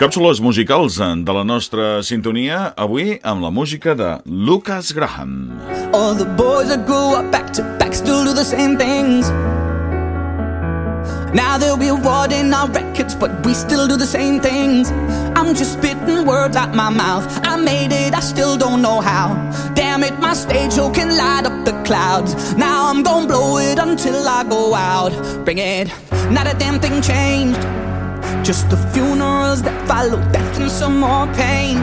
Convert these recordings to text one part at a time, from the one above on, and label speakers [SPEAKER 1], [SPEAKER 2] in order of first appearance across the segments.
[SPEAKER 1] Càpsules musicals de la nostra sintonia, avui amb la música de Lucas Graham.
[SPEAKER 2] All the boys that grew up back to back still do the same things. Now they'll be awarding our records, but we still do the same things. I'm just spitting words out my mouth. I made it, I still don't know how. Damn it, my stage show can light up the clouds. Now I'm gonna blow it until I go out. Bring it, not a damn thing changed. Just the funerals that follow death and some more pain.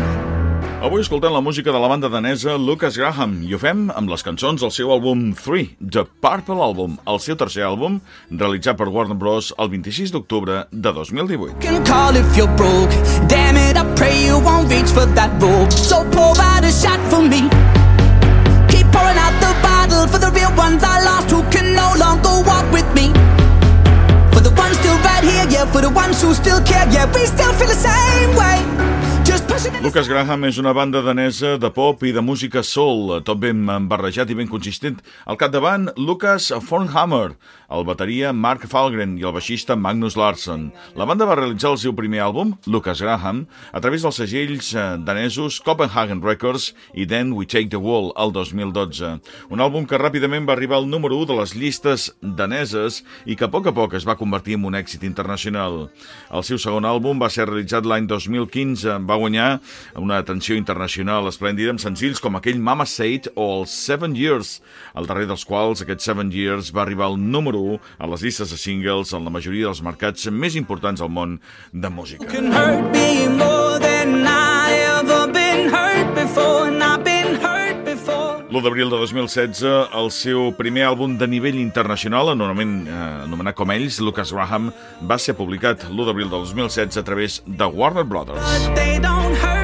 [SPEAKER 1] Avui escoltem la música de la banda danesa Lucas Graham i ho fem amb les cançons del seu àlbum 3, The Purple Album, el seu tercer àlbum, realitzat per Warner Bros. el 26 d'octubre de 2018.
[SPEAKER 2] can call if you're broke. Damn it, I pray you won't reach for that rope. So pour out a shot for me. Still care, yeah, we still feel the same way.
[SPEAKER 1] Lucas Graham és una banda danesa de pop i de música soul, tot ben barrejat i ben consistent. Al capdavant, Lucas Fornhammer, el bateria Mark Falgren i el baixista Magnus Larsson. La banda va realitzar el seu primer àlbum, Lucas Graham, a través dels segells eh, danesos Copenhagen Records i Then We Take the Wall, el 2012. Un àlbum que ràpidament va arribar al número 1 de les llistes daneses i que a poc a poc es va convertir en un èxit internacional. El seu segon àlbum va ser realitzat l'any 2015, va guanyar una atenció internacional esplèndida amb senzills com aquell Mama Said o el Seven Years, el darrer dels quals, aquest Seven Years, va arribar al número 1 a les llistes de singles en la majoria dels mercats més importants del món de música.
[SPEAKER 2] can hurt me more than I ever been hurt before, and I've been hurt before.
[SPEAKER 1] L'1 d'abril de 2016, el seu primer àlbum de nivell internacional, anomenament, eh, anomenat com ells, Lucas Graham, va ser publicat l'1 d'abril de 2016 a través de Warner Brothers.
[SPEAKER 2] But they don't hurt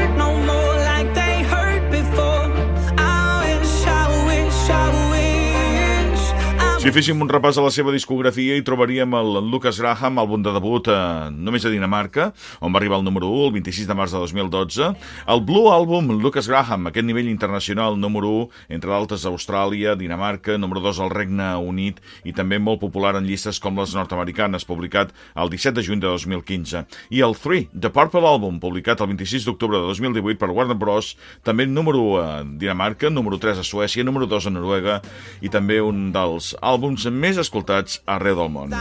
[SPEAKER 1] Si féssim un repàs a la seva discografia hi trobaríem el Lucas Graham, àlbum de debut eh, només a Dinamarca, on va arribar al número 1 el 26 de març de 2012, el Blue Album Lucas Graham, aquest nivell internacional número 1, entre d'altres a Austràlia, Dinamarca, número 2 al Regne Unit i també molt popular en llistes com les nord-americanes, publicat el 17 de juny de 2015. I el 3, The Purple Album, publicat el 26 d'octubre de 2018 per Warner Bros., també número 1 a Dinamarca, número 3 a Suècia, número 2 a Noruega i també un dels àlbums més escoltats arreu del món.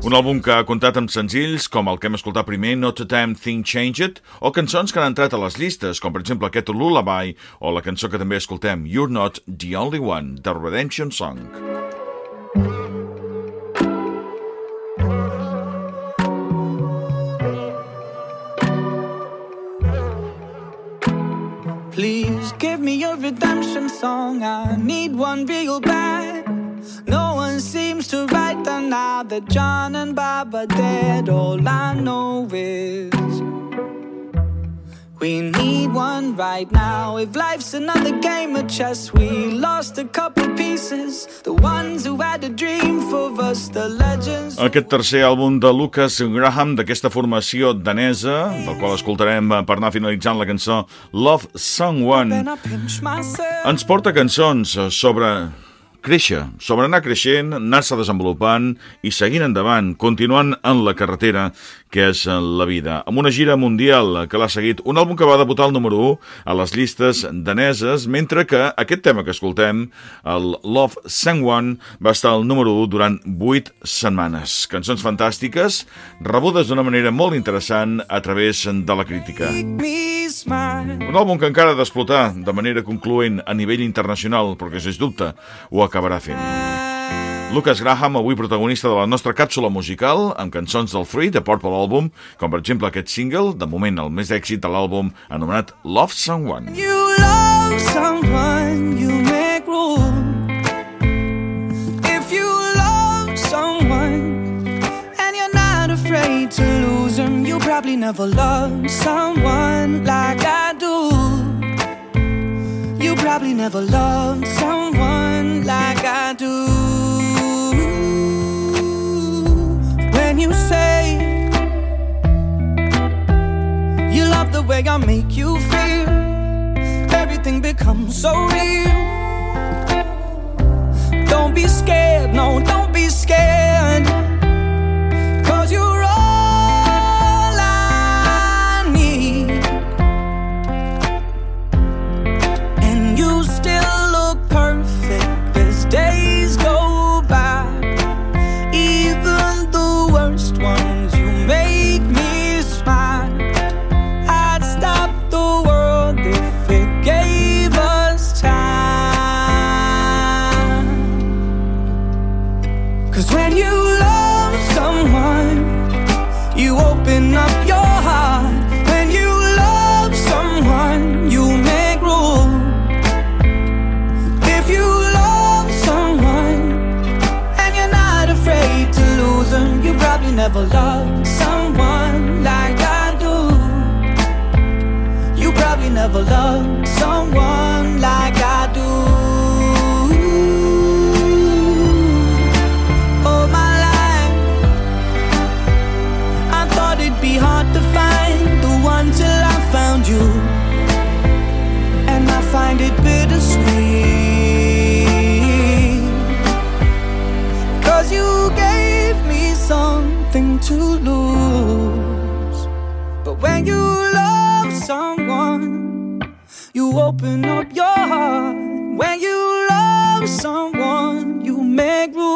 [SPEAKER 1] Un àlbum que ha comptat amb senzills com el que hem escoltat primer, Not a Damn Thing Changed, o cançons que han entrat a les llistes, com per exemple aquest Lullaby, o la cançó que també escoltem, You're Not the Only One, de Redemption Song.
[SPEAKER 2] Your redemption song. I need one real bad. No one seems to write them now that John and Bob are dead. All I know is we need one right now. If life's another game of chess, we lost a couple pieces. The ones who had a dream for us, the legends.
[SPEAKER 1] Aquest tercer àlbum de Lucas Graham, d'aquesta formació danesa, del qual escoltarem per anar finalitzant la cançó Love Someone, ens porta cançons sobre créixer, sobre anar creixent, anar-se desenvolupant i seguint endavant, continuant en la carretera que és la vida. Amb una gira mundial que l'ha seguit, un àlbum que va debutar al número 1 a les llistes daneses, mentre que aquest tema que escoltem, el Love Someone, va estar al número 1 durant 8 setmanes. Cançons fantàstiques, rebudes d'una manera molt interessant a través de la crítica.
[SPEAKER 2] Me.
[SPEAKER 1] Un àlbum que encara ha d'explotar de manera concloent a nivell internacional, però que, sens dubte, ho acabarà fent. Lucas Graham, avui protagonista de la nostra càpsula musical, amb cançons del Free, de Purple Album, com per exemple aquest single, de moment el més èxit de l'àlbum, anomenat Love Someone.
[SPEAKER 2] You love someone, you make room. If you love someone and you're not afraid to lose them, you probably never loved someone like I do. Probably never loved someone like I do. When you say you love the way I make you feel everything becomes so real. Don't be scared, no, don't never loved someone like I do. All my life, I thought it'd be hard to find the one till I found you. And I find it bittersweet. Cause you gave me something to lose. But when you love someone, you open up your heart when you love someone, you make room.